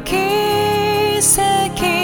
kiss again.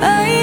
Aí